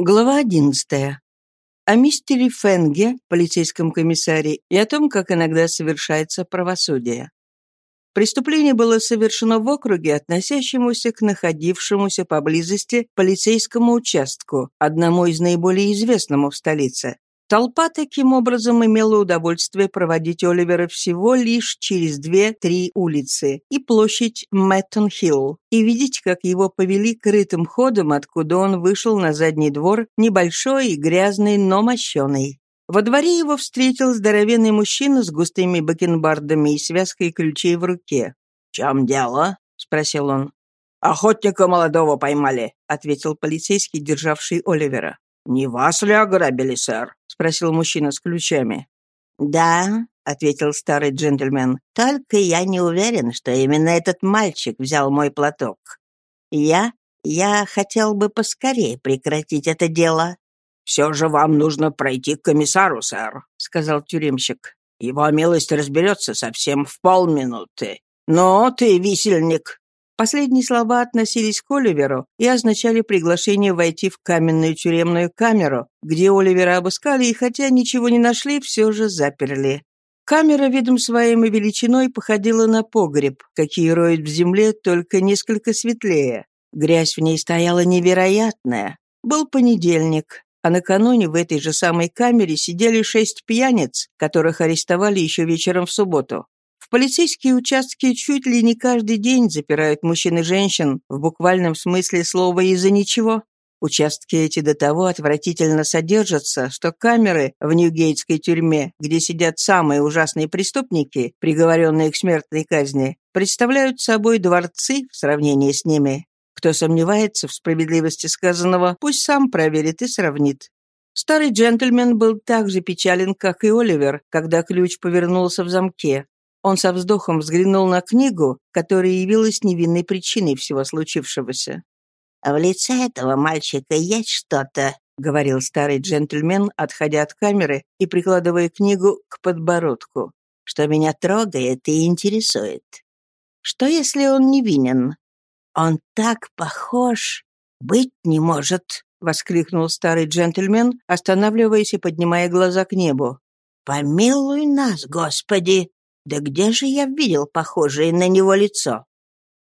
Глава одиннадцатая. О мистере Фенге, полицейском комиссаре, и о том, как иногда совершается правосудие. Преступление было совершено в округе, относящемуся к находившемуся поблизости полицейскому участку, одному из наиболее известному в столице. Толпа таким образом имела удовольствие проводить Оливера всего лишь через две-три улицы и площадь Мэттон-Хилл, и видеть, как его повели крытым ходом, откуда он вышел на задний двор, небольшой и грязный, но мощеный. Во дворе его встретил здоровенный мужчина с густыми бакенбардами и связкой ключей в руке. «В чем дело?» — спросил он. «Охотника молодого поймали», — ответил полицейский, державший Оливера. «Не вас ли ограбили, сэр?» — спросил мужчина с ключами. «Да», — ответил старый джентльмен, — «только я не уверен, что именно этот мальчик взял мой платок. Я... я хотел бы поскорее прекратить это дело». «Все же вам нужно пройти к комиссару, сэр», — сказал тюремщик. «Его милость разберется совсем в полминуты. Но ты, висельник, Последние слова относились к Оливеру и означали приглашение войти в каменную тюремную камеру, где Оливера обыскали и, хотя ничего не нашли, все же заперли. Камера видом своим и величиной походила на погреб, какие роют в земле, только несколько светлее. Грязь в ней стояла невероятная. Был понедельник, а накануне в этой же самой камере сидели шесть пьяниц, которых арестовали еще вечером в субботу. В полицейские участки чуть ли не каждый день запирают мужчин и женщин, в буквальном смысле слова из-за ничего. Участки эти до того отвратительно содержатся, что камеры в Ньюгейтской тюрьме, где сидят самые ужасные преступники, приговоренные к смертной казни, представляют собой дворцы в сравнении с ними. Кто сомневается в справедливости сказанного, пусть сам проверит и сравнит. Старый джентльмен был так же печален, как и Оливер, когда ключ повернулся в замке. Он со вздохом взглянул на книгу, которая явилась невинной причиной всего случившегося. «В лице этого мальчика есть что-то», — говорил старый джентльмен, отходя от камеры и прикладывая книгу к подбородку, «что меня трогает и интересует. Что, если он невинен? Он так похож, быть не может», — воскликнул старый джентльмен, останавливаясь и поднимая глаза к небу. «Помилуй нас, Господи! Да где же я видел похожее на него лицо?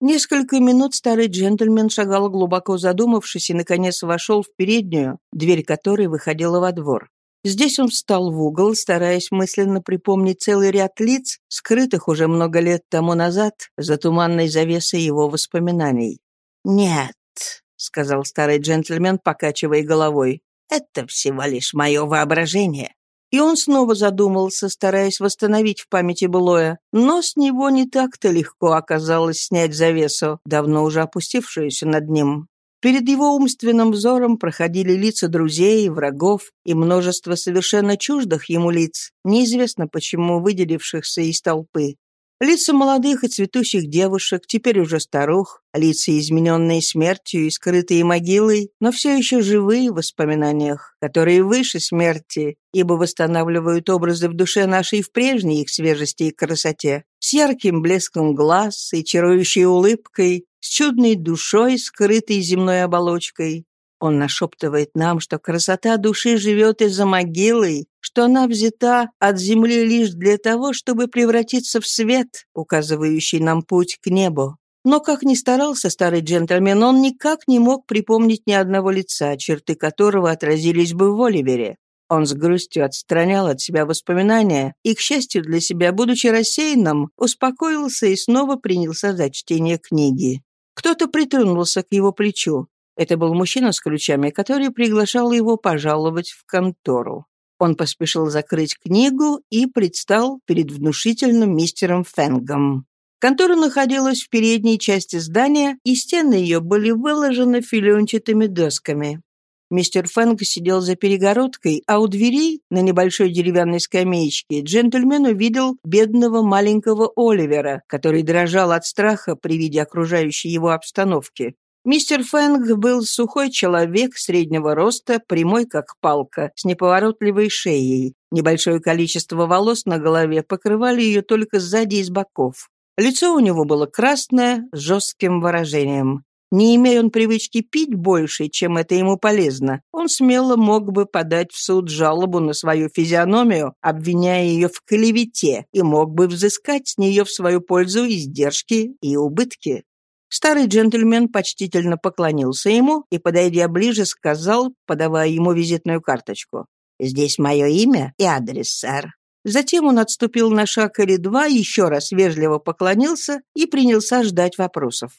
Несколько минут старый джентльмен шагал глубоко задумавшись и, наконец, вошел в переднюю, дверь которой выходила во двор. Здесь он встал в угол, стараясь мысленно припомнить целый ряд лиц, скрытых уже много лет тому назад за туманной завесой его воспоминаний. «Нет», — сказал старый джентльмен, покачивая головой, — «это всего лишь мое воображение. И он снова задумался, стараясь восстановить в памяти былое, но с него не так-то легко оказалось снять завесу, давно уже опустившуюся над ним. Перед его умственным взором проходили лица друзей, врагов и множество совершенно чуждых ему лиц, неизвестно почему выделившихся из толпы. Лица молодых и цветущих девушек, теперь уже старух, лица, измененные смертью и скрытые могилой, но все еще живые в воспоминаниях, которые выше смерти, ибо восстанавливают образы в душе нашей в прежней их свежести и красоте, с ярким блеском глаз и чарующей улыбкой, с чудной душой, скрытой земной оболочкой, он нашептывает нам, что красота души живет из-за могилы, что она взята от земли лишь для того, чтобы превратиться в свет, указывающий нам путь к небу. Но как ни старался старый джентльмен, он никак не мог припомнить ни одного лица, черты которого отразились бы в Оливере. Он с грустью отстранял от себя воспоминания и, к счастью для себя, будучи рассеянным, успокоился и снова принялся за чтение книги. Кто-то притронулся к его плечу. Это был мужчина с ключами, который приглашал его пожаловать в контору. Он поспешил закрыть книгу и предстал перед внушительным мистером Фэнгом. Контора находилась в передней части здания, и стены ее были выложены филенчатыми досками. Мистер Фэнг сидел за перегородкой, а у дверей, на небольшой деревянной скамеечке, джентльмен увидел бедного маленького Оливера, который дрожал от страха при виде окружающей его обстановки. Мистер Фэнг был сухой человек среднего роста, прямой как палка, с неповоротливой шеей. Небольшое количество волос на голове покрывали ее только сзади и с боков. Лицо у него было красное, с жестким выражением. Не имея он привычки пить больше, чем это ему полезно, он смело мог бы подать в суд жалобу на свою физиономию, обвиняя ее в клевете, и мог бы взыскать с нее в свою пользу издержки и убытки. Старый джентльмен почтительно поклонился ему и, подойдя ближе, сказал, подавая ему визитную карточку. «Здесь мое имя и адрес, сэр». Затем он отступил на шаг или два, еще раз вежливо поклонился и принялся ждать вопросов.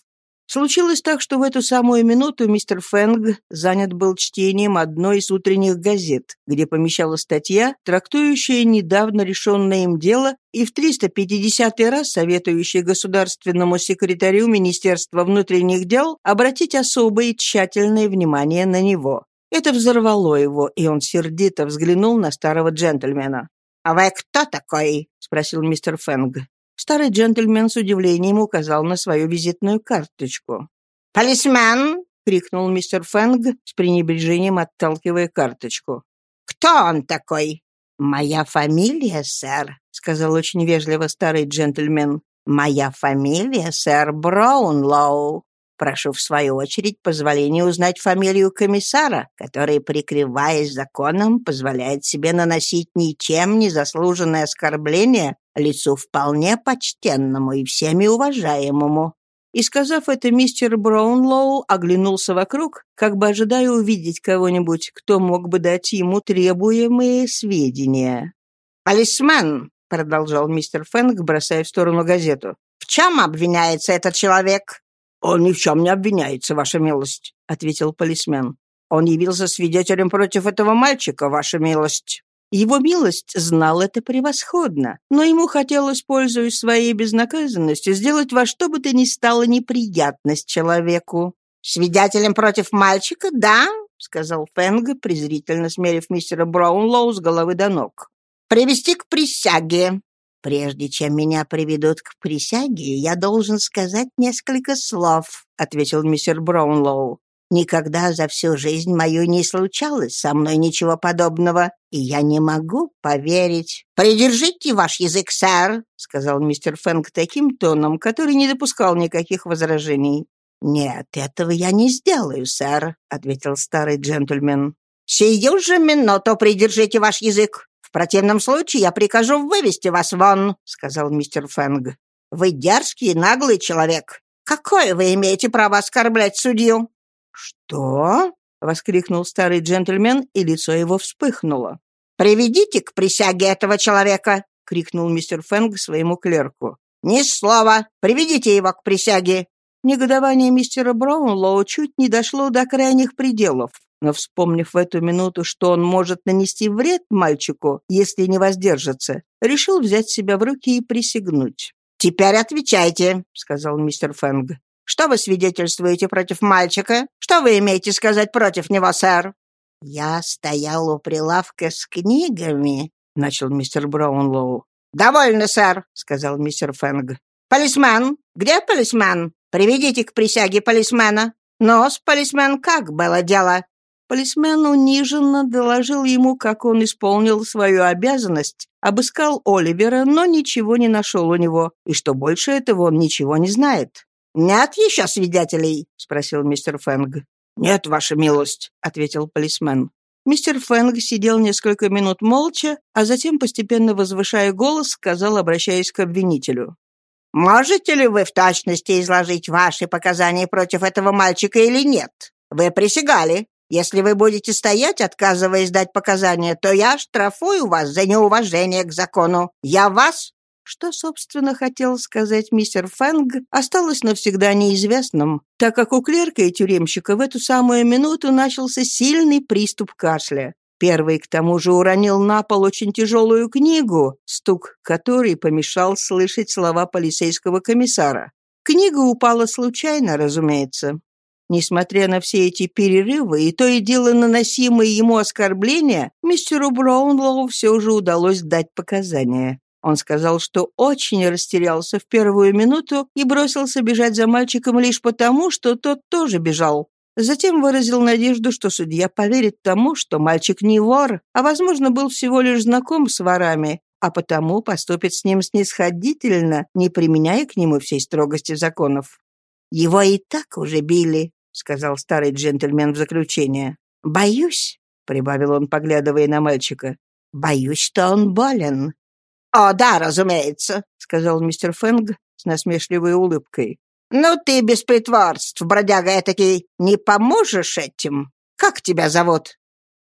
Случилось так, что в эту самую минуту мистер Фэнг занят был чтением одной из утренних газет, где помещалась статья, трактующая недавно решенное им дело и в 350 раз советующая государственному секретарю Министерства внутренних дел обратить особое и тщательное внимание на него. Это взорвало его, и он сердито взглянул на старого джентльмена. «А вы кто такой?» — спросил мистер Фэнг. Старый джентльмен с удивлением указал на свою визитную карточку. «Полисмен!» — крикнул мистер Фэнг с пренебрежением, отталкивая карточку. «Кто он такой?» «Моя фамилия, сэр», — сказал очень вежливо старый джентльмен. «Моя фамилия, сэр Браунлоу. Прошу, в свою очередь, позволения узнать фамилию комиссара, который, прикрываясь законом, позволяет себе наносить ничем не заслуженное оскорбление лицу вполне почтенному и всеми уважаемому». И, сказав это, мистер Браунлоу оглянулся вокруг, как бы ожидая увидеть кого-нибудь, кто мог бы дать ему требуемые сведения. «Полисмен», — продолжал мистер Фэнк, бросая в сторону газету, — «в чем обвиняется этот человек?» «Он ни в чем не обвиняется, ваша милость», — ответил полисмен. «Он явился свидетелем против этого мальчика, ваша милость». Его милость знал это превосходно, но ему хотелось, пользуясь своей безнаказанностью, сделать во что бы то ни стало неприятность человеку. «Свидетелем против мальчика, да?» — сказал Фэнг, презрительно смерив мистера Браунлоу с головы до ног. «Привести к присяге». «Прежде чем меня приведут к присяге, я должен сказать несколько слов», — ответил мистер Браунлоу. Никогда за всю жизнь мою не случалось со мной ничего подобного, и я не могу поверить. «Придержите ваш язык, сэр», — сказал мистер Фэнк таким тоном, который не допускал никаких возражений. «Нет, этого я не сделаю, сэр», — ответил старый джентльмен. «Сию же минуту придержите ваш язык. В противном случае я прикажу вывести вас вон», — сказал мистер Фэнг. «Вы дерзкий и наглый человек. Какое вы имеете право оскорблять судью?» «Что?» — воскликнул старый джентльмен, и лицо его вспыхнуло. «Приведите к присяге этого человека!» — крикнул мистер Фэнг своему клерку. «Ни слова! Приведите его к присяге!» Негодование мистера Браунлоу чуть не дошло до крайних пределов, но, вспомнив в эту минуту, что он может нанести вред мальчику, если не воздержится, решил взять себя в руки и присягнуть. «Теперь отвечайте», — сказал мистер Фэнг. Что вы свидетельствуете против мальчика? Что вы имеете сказать против него, сэр?» «Я стоял у прилавка с книгами», — начал мистер Браунлоу. «Довольно, сэр», — сказал мистер Фэнг. «Полисмен? Где полисмен? Приведите к присяге полисмена. Ну-с, полисмен, как было дело?» Полисмен униженно доложил ему, как он исполнил свою обязанность, обыскал Оливера, но ничего не нашел у него, и что больше этого он ничего не знает. «Нет еще свидетелей?» — спросил мистер Фэнг. «Нет, ваша милость», — ответил полисмен. Мистер Фэнг сидел несколько минут молча, а затем, постепенно возвышая голос, сказал, обращаясь к обвинителю. «Можете ли вы в точности изложить ваши показания против этого мальчика или нет? Вы присягали. Если вы будете стоять, отказываясь дать показания, то я штрафую вас за неуважение к закону. Я вас что, собственно, хотел сказать мистер Фэнг, осталось навсегда неизвестным, так как у клерка и тюремщика в эту самую минуту начался сильный приступ кашля. Первый, к тому же, уронил на пол очень тяжелую книгу, стук которой помешал слышать слова полицейского комиссара. Книга упала случайно, разумеется. Несмотря на все эти перерывы и то и дело наносимые ему оскорбления, мистеру Браунлоу все же удалось дать показания. Он сказал, что очень растерялся в первую минуту и бросился бежать за мальчиком лишь потому, что тот тоже бежал. Затем выразил надежду, что судья поверит тому, что мальчик не вор, а, возможно, был всего лишь знаком с ворами, а потому поступит с ним снисходительно, не применяя к нему всей строгости законов. Его и так уже били», — сказал старый джентльмен в заключение. «Боюсь», — прибавил он, поглядывая на мальчика, — «боюсь, что он болен». «О, да, разумеется», — сказал мистер Фэнг с насмешливой улыбкой. «Ну ты без притворств, бродяга этакий, не поможешь этим? Как тебя зовут?»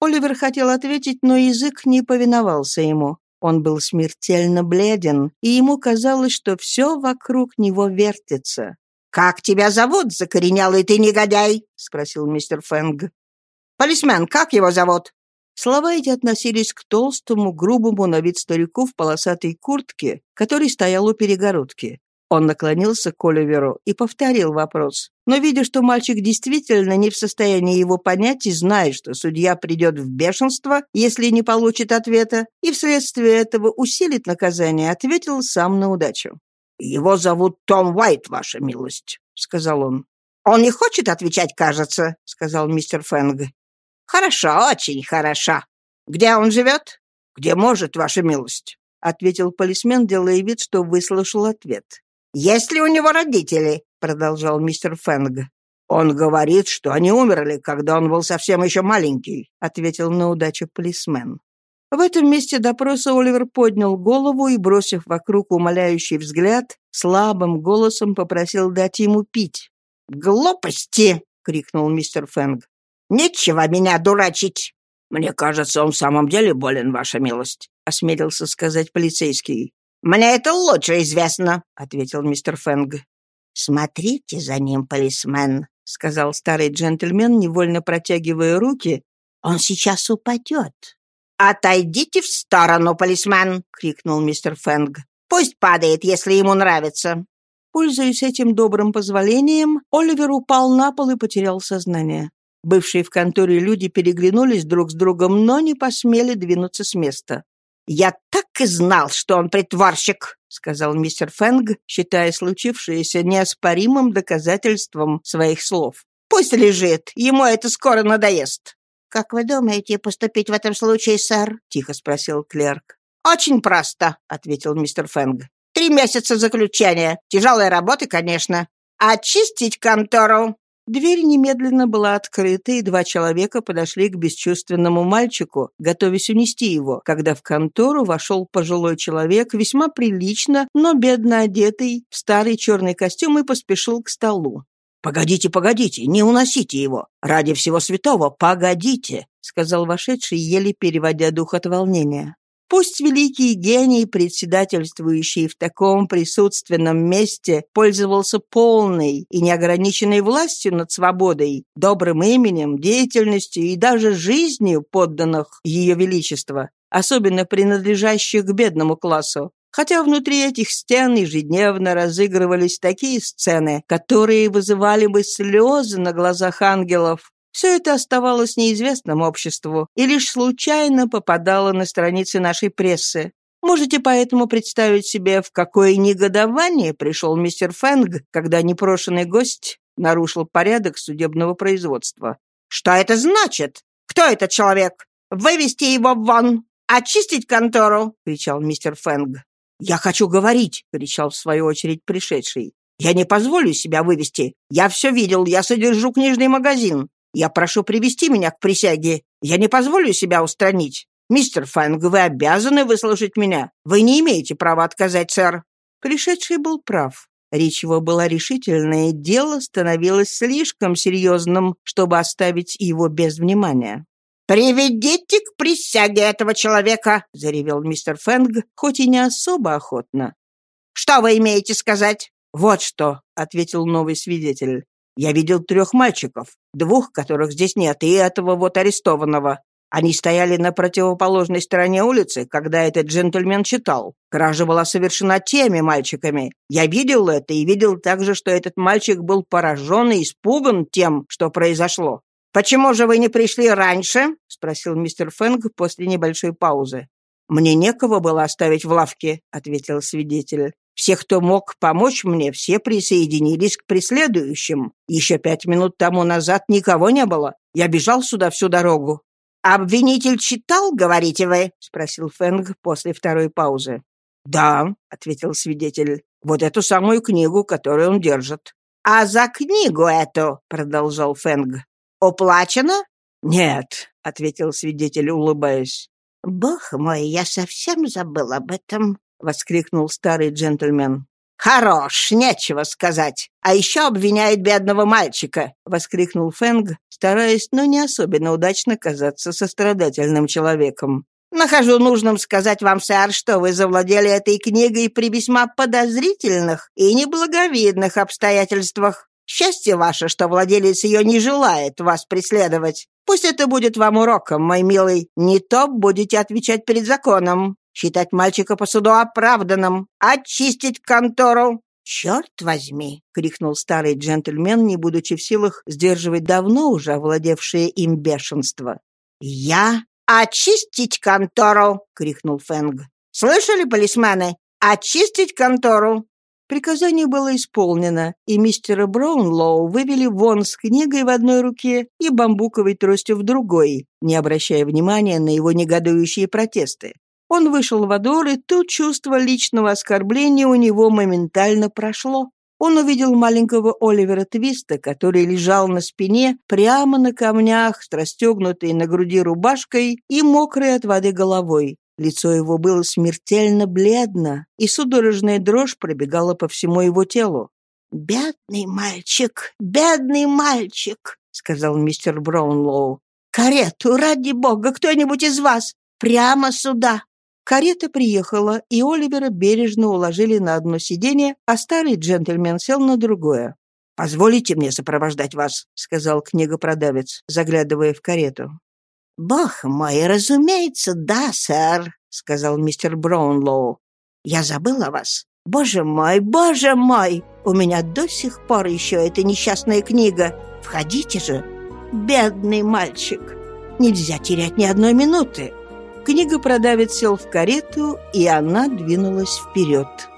Оливер хотел ответить, но язык не повиновался ему. Он был смертельно бледен, и ему казалось, что все вокруг него вертится. «Как тебя зовут, закоренелый ты негодяй?» — спросил мистер Фэнг. «Полисмен, как его зовут?» Слова эти относились к толстому, грубому на вид старику в полосатой куртке, который стоял у перегородки. Он наклонился к Оливеру и повторил вопрос. Но, видя, что мальчик действительно не в состоянии его понять и зная, что судья придет в бешенство, если не получит ответа, и вследствие этого усилит наказание, ответил сам на удачу. «Его зовут Том Уайт, ваша милость», — сказал он. «Он не хочет отвечать, кажется», — сказал мистер Фэнг. «Хорошо, очень хорошо. Где он живет?» «Где может, ваша милость», — ответил полисмен, делая вид, что выслушал ответ. «Есть ли у него родители?» — продолжал мистер Фэнг. «Он говорит, что они умерли, когда он был совсем еще маленький», — ответил на удачу полисмен. В этом месте допроса Оливер поднял голову и, бросив вокруг умоляющий взгляд, слабым голосом попросил дать ему пить. «Глупости!» — крикнул мистер Фэнг. «Нечего меня дурачить!» «Мне кажется, он в самом деле болен, ваша милость», — осмелился сказать полицейский. «Мне это лучше известно», — ответил мистер Фэнг. «Смотрите за ним, полисмен», — сказал старый джентльмен, невольно протягивая руки. «Он сейчас упадет». «Отойдите в сторону, полисмен!» — крикнул мистер Фэнг. «Пусть падает, если ему нравится». Пользуясь этим добрым позволением, Оливер упал на пол и потерял сознание. Бывшие в конторе люди переглянулись друг с другом, но не посмели двинуться с места. «Я так и знал, что он притворщик», — сказал мистер Фэнг, считая случившееся неоспоримым доказательством своих слов. «Пусть лежит, ему это скоро надоест». «Как вы думаете поступить в этом случае, сэр?» — тихо спросил клерк. «Очень просто», — ответил мистер Фэнг. «Три месяца заключения. Тяжелая работа, конечно. Очистить контору. Дверь немедленно была открыта, и два человека подошли к бесчувственному мальчику, готовясь унести его, когда в контору вошел пожилой человек, весьма прилично, но бедно одетый, в старый черный костюм и поспешил к столу. «Погодите, погодите, не уносите его! Ради всего святого, погодите!» — сказал вошедший, еле переводя дух от волнения. Пусть великий гений, председательствующий в таком присутственном месте, пользовался полной и неограниченной властью над свободой, добрым именем, деятельностью и даже жизнью подданных Ее Величества, особенно принадлежащих к бедному классу, хотя внутри этих стен ежедневно разыгрывались такие сцены, которые вызывали бы слезы на глазах ангелов, все это оставалось неизвестным обществу и лишь случайно попадало на страницы нашей прессы. Можете поэтому представить себе, в какое негодование пришел мистер Фэнг, когда непрошенный гость нарушил порядок судебного производства. «Что это значит? Кто этот человек? Вывести его вон! Очистить контору!» — кричал мистер Фэнг. «Я хочу говорить!» — кричал в свою очередь пришедший. «Я не позволю себя вывести. Я все видел, я содержу книжный магазин. Я прошу привести меня к присяге. Я не позволю себя устранить. Мистер Фэнг, вы обязаны выслушать меня. Вы не имеете права отказать, сэр». Пришедший был прав. Речь его была решительная, дело становилось слишком серьезным, чтобы оставить его без внимания. «Приведите к присяге этого человека!» — заревел мистер Фэнг, хоть и не особо охотно. «Что вы имеете сказать?» «Вот что», — ответил новый свидетель. Я видел трех мальчиков, двух, которых здесь нет, и этого вот арестованного. Они стояли на противоположной стороне улицы, когда этот джентльмен читал. Кража была совершена теми мальчиками. Я видел это и видел также, что этот мальчик был поражен и испуган тем, что произошло. «Почему же вы не пришли раньше?» — спросил мистер Фэнг после небольшой паузы. «Мне некого было оставить в лавке», — ответил свидетель. Все, кто мог помочь мне, все присоединились к преследующим. Еще пять минут тому назад никого не было. Я бежал сюда всю дорогу». «Обвинитель читал, говорите вы?» — спросил Фэнг после второй паузы. «Да», — ответил свидетель, — «вот эту самую книгу, которую он держит». «А за книгу эту», — продолжал Фэнг, — «уплачено?» «Нет», — ответил свидетель, улыбаясь. «Бог мой, я совсем забыл об этом», — воскликнул старый джентльмен. «Хорош, нечего сказать. А еще обвиняет бедного мальчика!» — воскликнул Фэнг, стараясь, но не особенно удачно казаться сострадательным человеком. «Нахожу нужным сказать вам, сэр, что вы завладели этой книгой при весьма подозрительных и неблаговидных обстоятельствах. Счастье ваше, что владелец ее не желает вас преследовать. Пусть это будет вам уроком, мой милый. Не то будете отвечать перед законом считать мальчика по суду оправданным, очистить контору». «Черт возьми!» — крикнул старый джентльмен, не будучи в силах сдерживать давно уже овладевшее им бешенство. «Я очистить контору!» — крикнул Фэнг. «Слышали, полисмены? Очистить контору!» Приказание было исполнено, и мистера Браунлоу вывели вон с книгой в одной руке и бамбуковой тростью в другой, не обращая внимания на его негодующие протесты. Он вышел во двор, и тут чувство личного оскорбления у него моментально прошло. Он увидел маленького Оливера Твиста, который лежал на спине, прямо на камнях, с расстегнутой на груди рубашкой и мокрой от воды головой. Лицо его было смертельно бледно, и судорожная дрожь пробегала по всему его телу. «Бедный мальчик, бедный мальчик», — сказал мистер Браунлоу. «Карету, ради бога, кто-нибудь из вас! Прямо сюда!» Карета приехала, и Оливера бережно уложили на одно сиденье, а старый джентльмен сел на другое. «Позволите мне сопровождать вас», — сказал книгопродавец, заглядывая в карету. «Бог мой, разумеется, да, сэр», — сказал мистер Браунлоу. «Я забыл о вас. Боже мой, боже мой! У меня до сих пор еще эта несчастная книга. Входите же, бедный мальчик. Нельзя терять ни одной минуты». Книга продавец сел в карету, и она двинулась вперед.